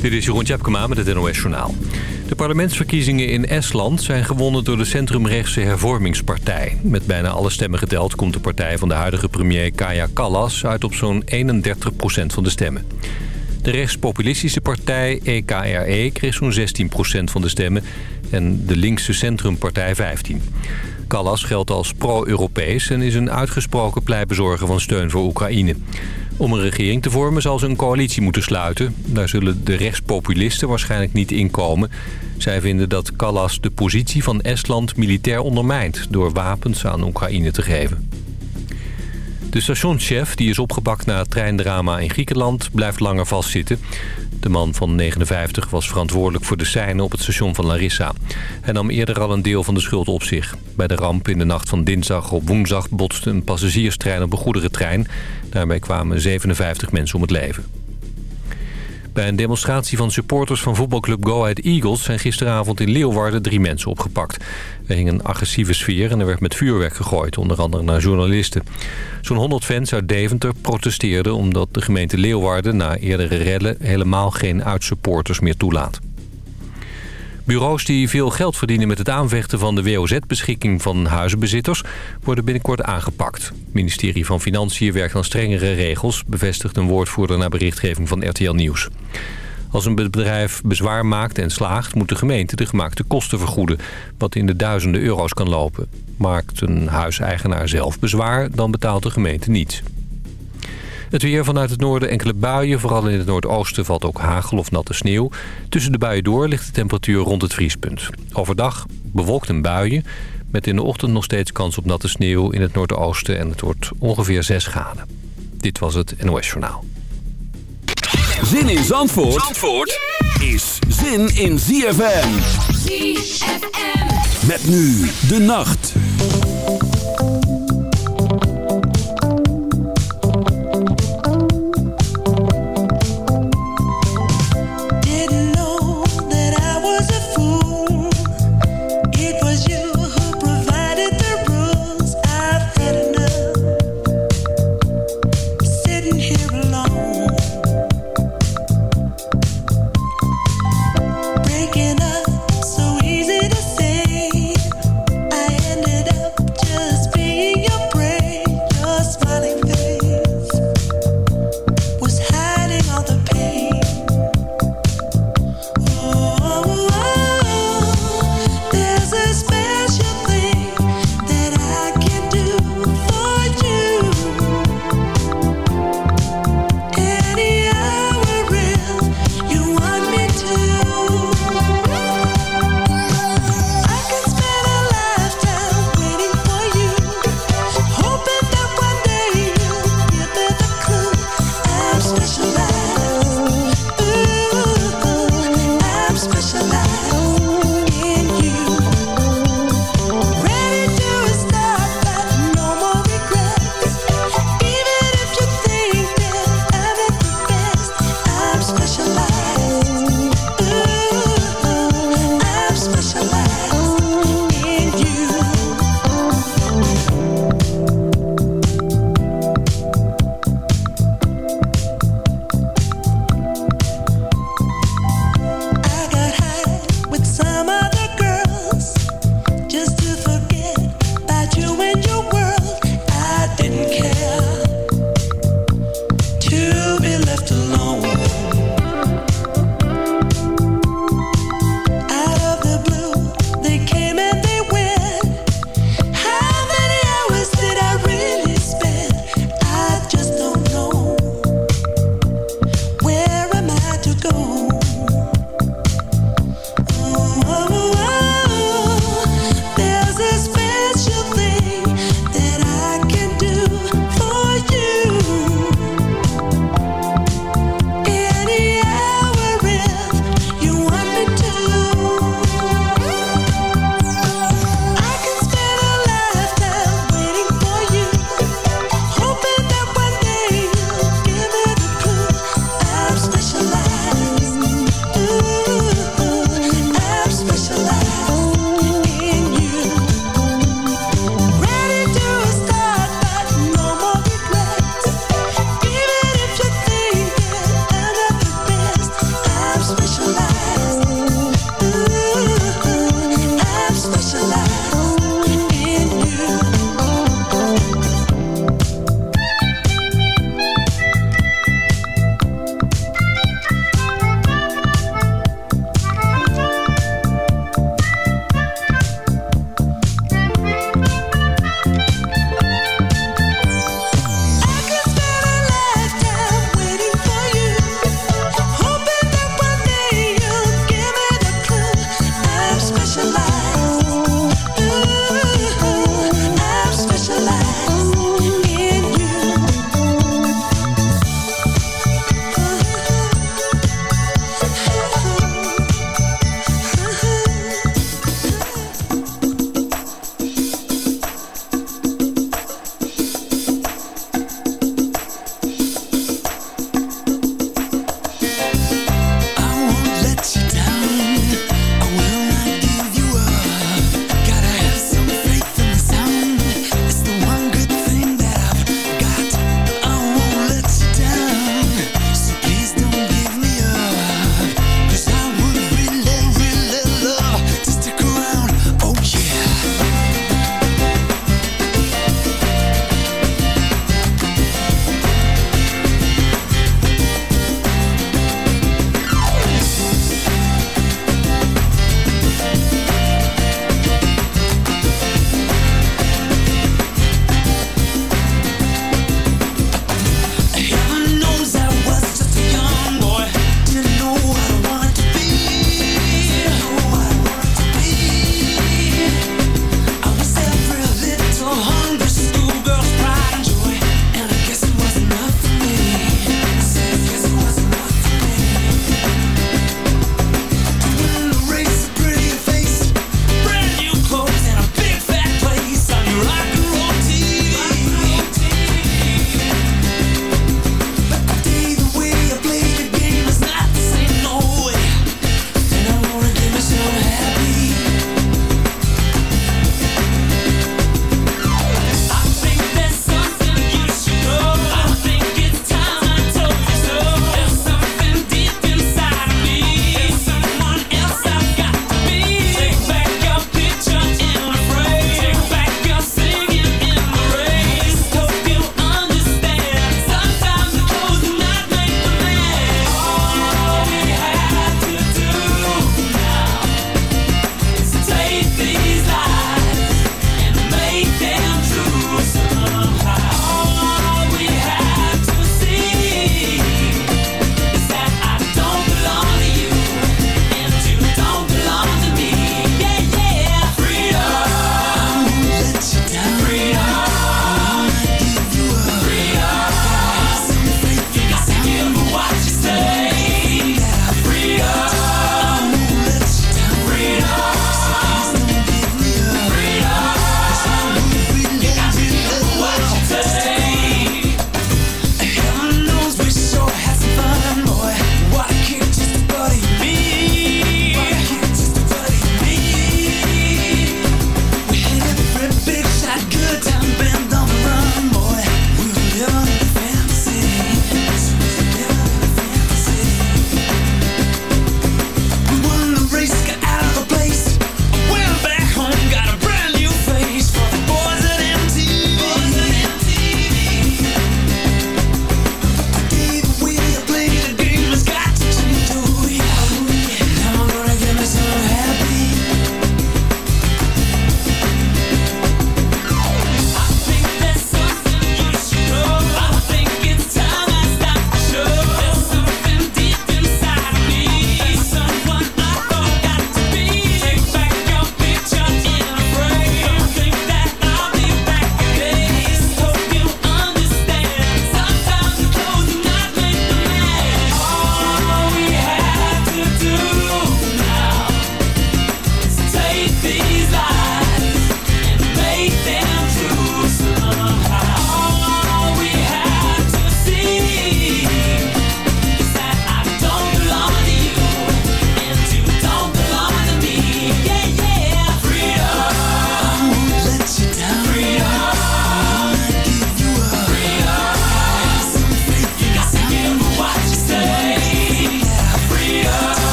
Dit is Jeroen Tjepkema met het NOS Journaal. De parlementsverkiezingen in Estland zijn gewonnen door de centrumrechtse hervormingspartij. Met bijna alle stemmen geteld komt de partij van de huidige premier Kaja Kallas uit op zo'n 31% van de stemmen. De rechtspopulistische partij EKRE kreeg zo'n 16% van de stemmen en de linkse centrumpartij 15. Kallas geldt als pro-Europees en is een uitgesproken pleitbezorger van steun voor Oekraïne. Om een regering te vormen zal ze een coalitie moeten sluiten. Daar zullen de rechtspopulisten waarschijnlijk niet inkomen. Zij vinden dat Callas de positie van Estland militair ondermijnt... door wapens aan Oekraïne te geven. De stationschef, die is opgepakt na het treindrama in Griekenland, blijft langer vastzitten. De man van 59 was verantwoordelijk voor de scène op het station van Larissa. Hij nam eerder al een deel van de schuld op zich. Bij de ramp in de nacht van dinsdag op woensdag botste een passagierstrein op een goederentrein. Daarbij kwamen 57 mensen om het leven. Bij een demonstratie van supporters van voetbalclub Go Ahead Eagles... zijn gisteravond in Leeuwarden drie mensen opgepakt. Er hing een agressieve sfeer en er werd met vuurwerk gegooid, onder andere naar journalisten. Zo'n 100 fans uit Deventer protesteerden omdat de gemeente Leeuwarden... na eerdere rellen helemaal geen uitsupporters meer toelaat. Bureaus die veel geld verdienen met het aanvechten van de WOZ-beschikking van huizenbezitters... worden binnenkort aangepakt. Het ministerie van Financiën werkt aan strengere regels... bevestigt een woordvoerder naar berichtgeving van RTL Nieuws. Als een bedrijf bezwaar maakt en slaagt... moet de gemeente de gemaakte kosten vergoeden... wat in de duizenden euro's kan lopen. Maakt een huiseigenaar zelf bezwaar, dan betaalt de gemeente niets. Het weer vanuit het noorden enkele buien. Vooral in het noordoosten valt ook hagel of natte sneeuw. Tussen de buien door ligt de temperatuur rond het vriespunt. Overdag bewolkt een buien. Met in de ochtend nog steeds kans op natte sneeuw in het noordoosten. En het wordt ongeveer 6 graden. Dit was het NOS Journaal. Zin in Zandvoort, Zandvoort is zin in ZFM. ZFM. Met nu de nacht.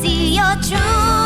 see your true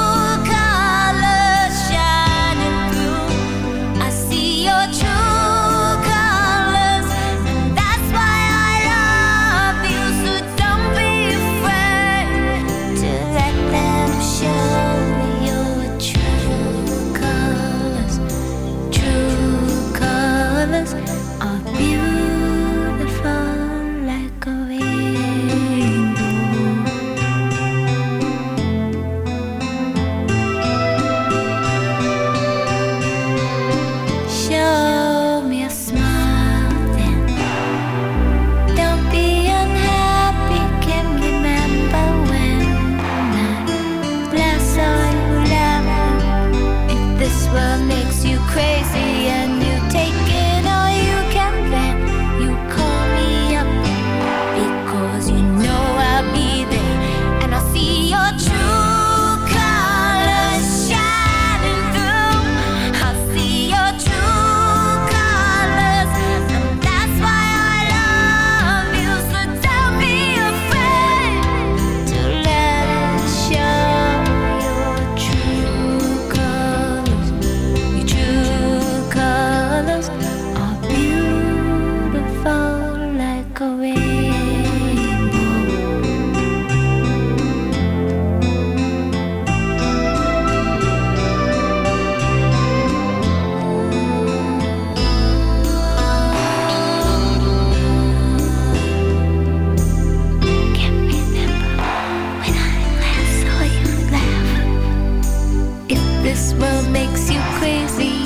crazy.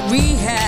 rehab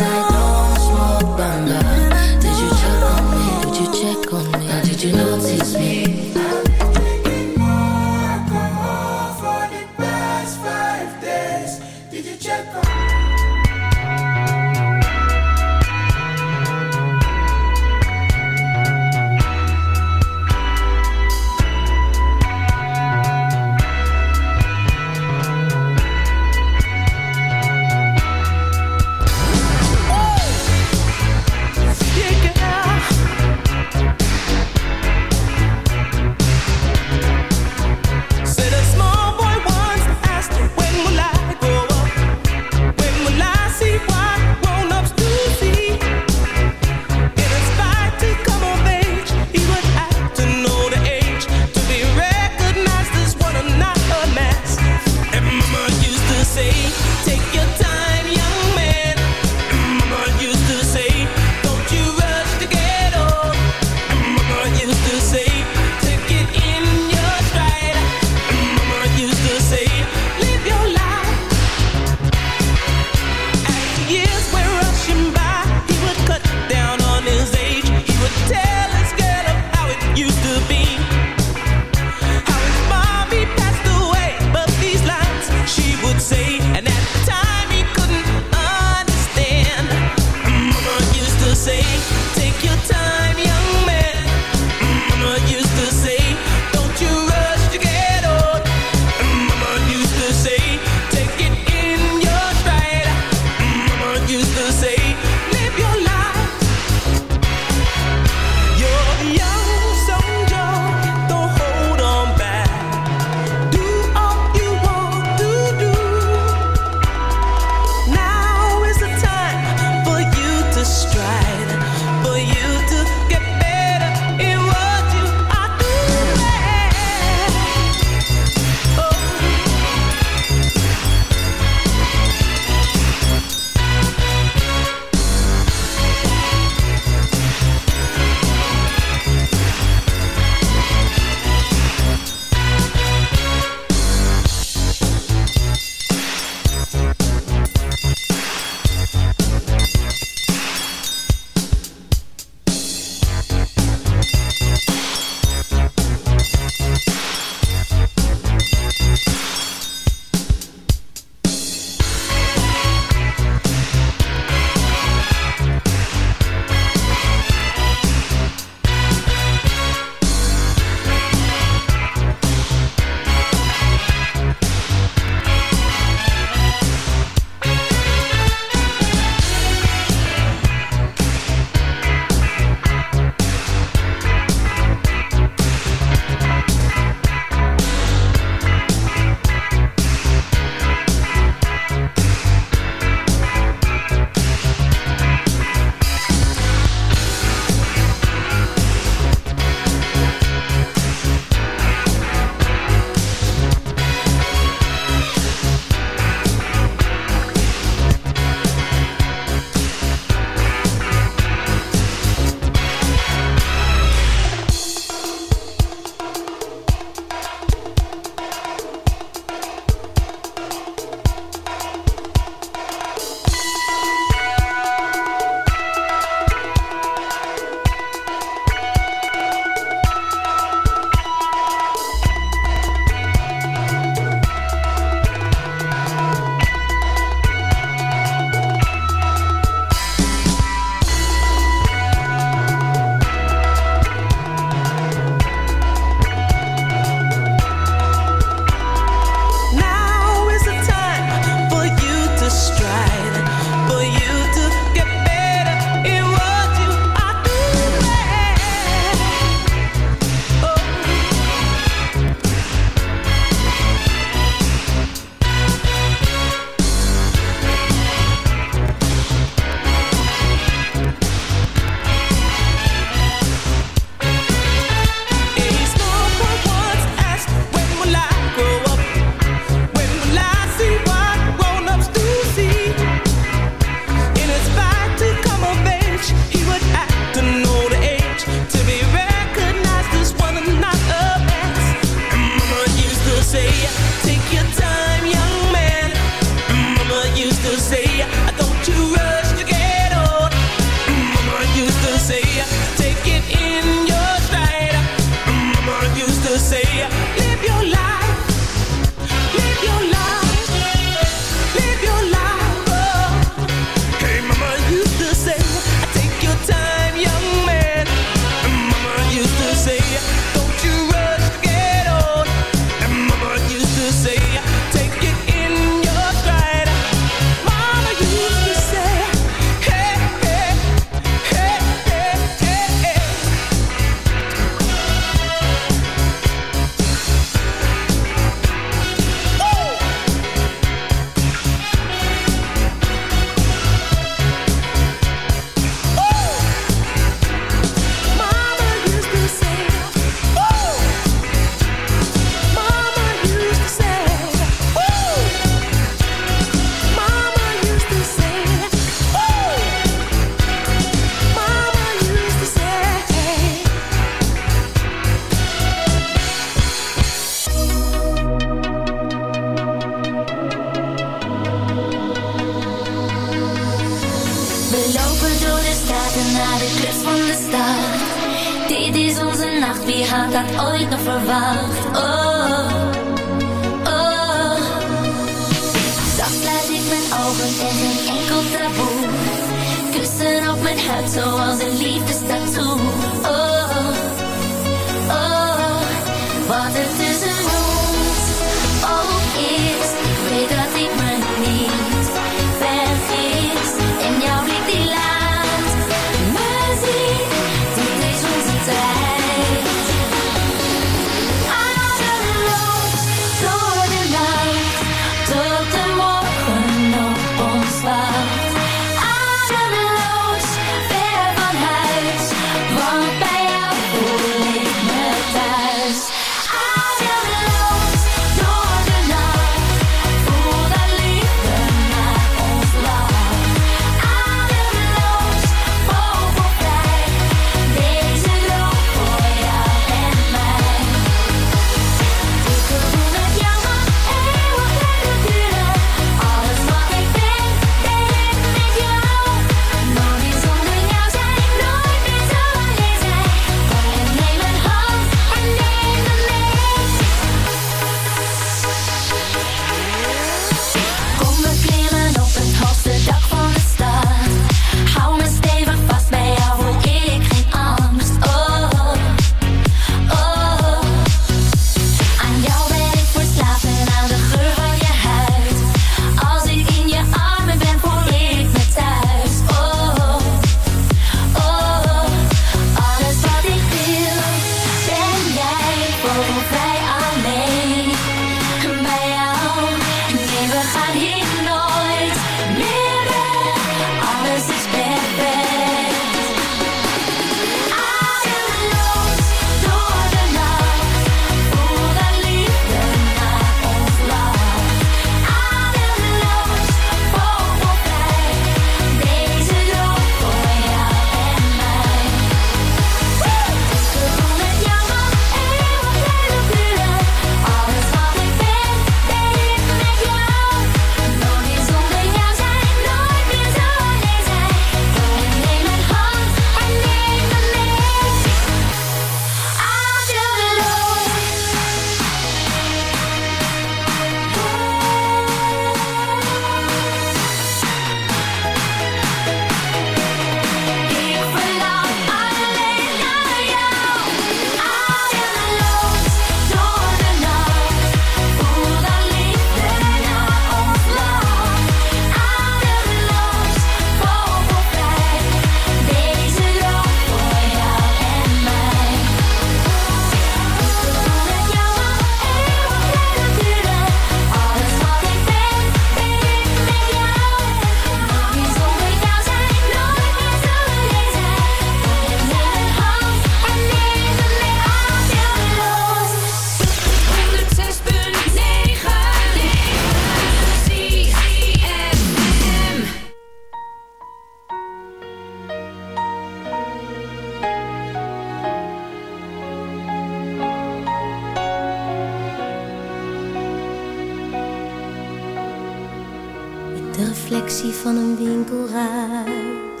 van een winkelruit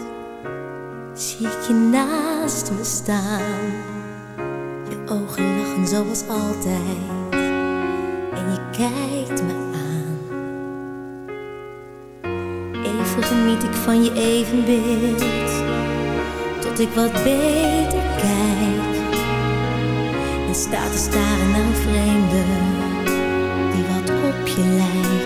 zie ik je naast me staan. Je ogen lachen zoals altijd en je kijkt me aan. Even geniet ik van je evenbeeld tot ik wat beter kijk en sta te staren aan vreemden die wat op je lijkt.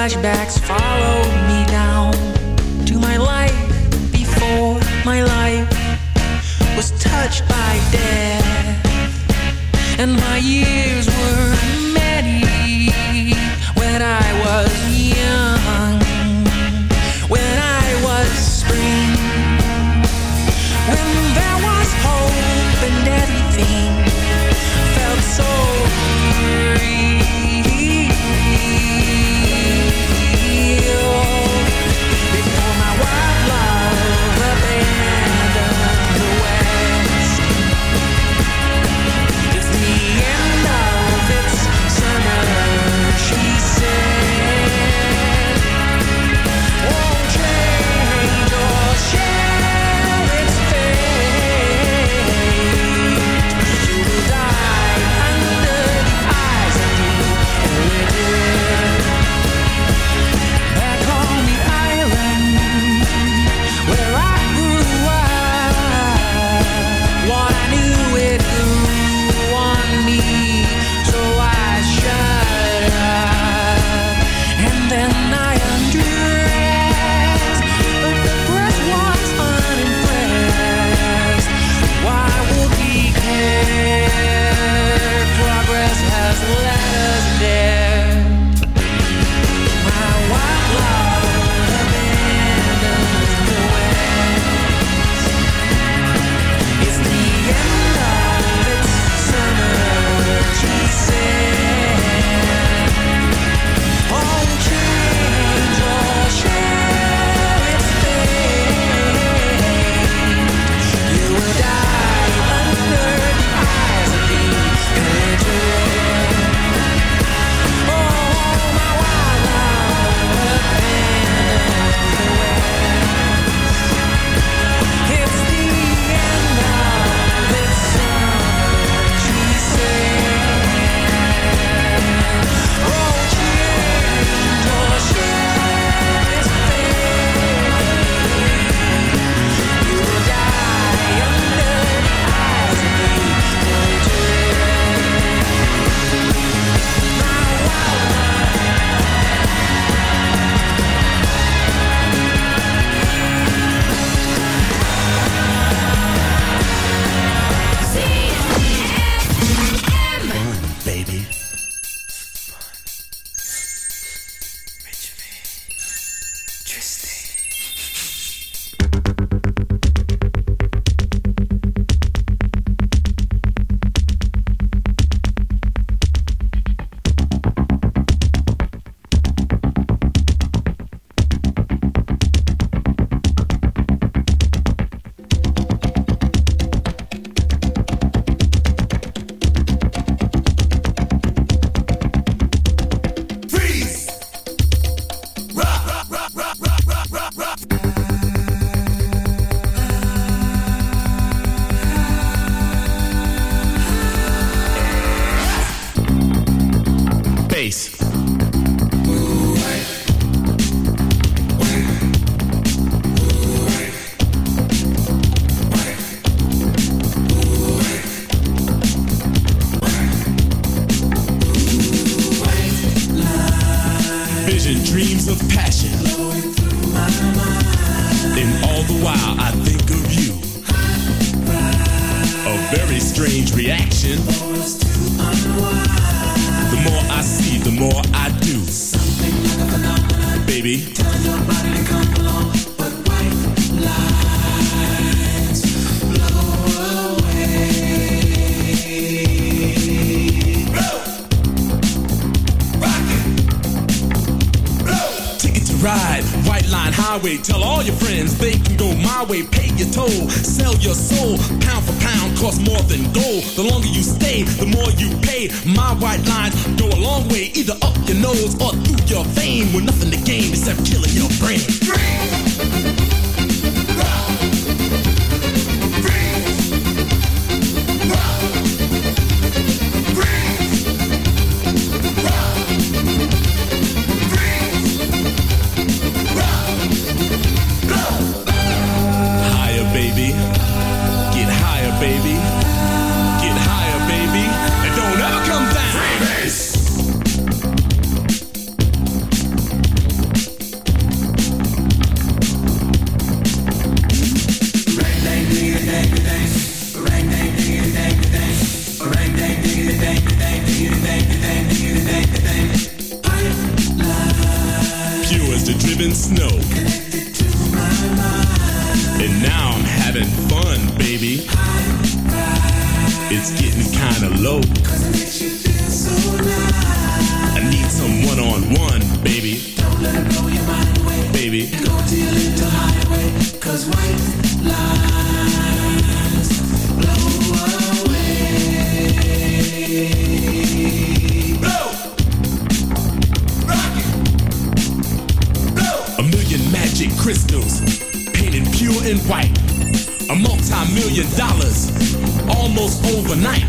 flashbacks follow me down to my life before my life was touched by death, and my years were many when I was young, when I was spring, when there was hope and everything. gold. The longer you stay, the more you pay. My white lines don't low. I need some one on one, baby. Don't let it blow your mind away. Baby. Go to blow away. Blow! Rock it! Blow! A million magic crystals, painted pure and white a multi-million dollars almost overnight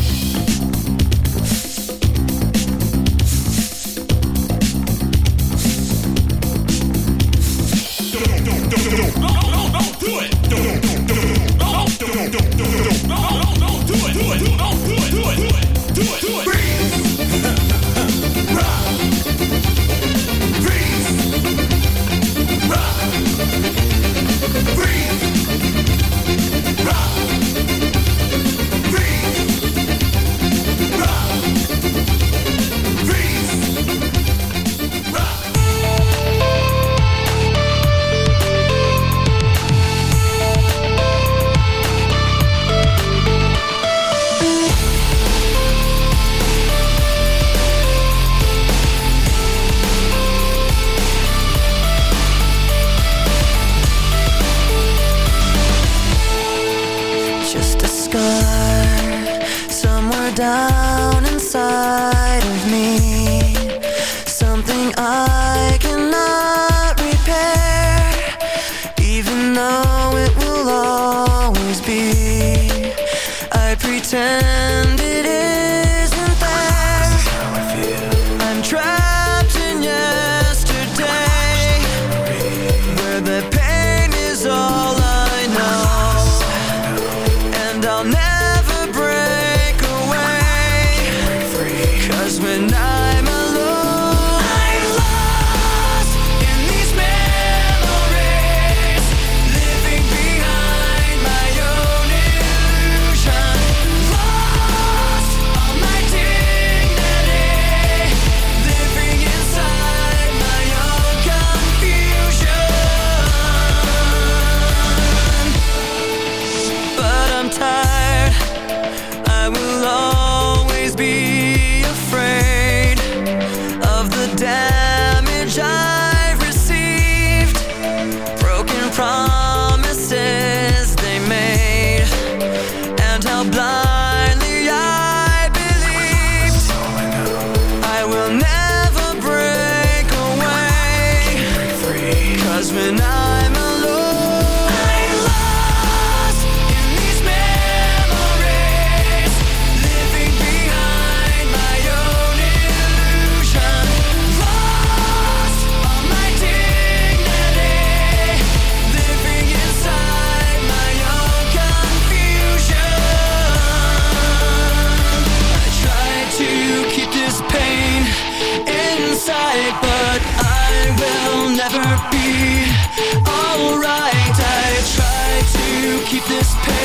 this pain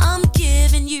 I'm giving you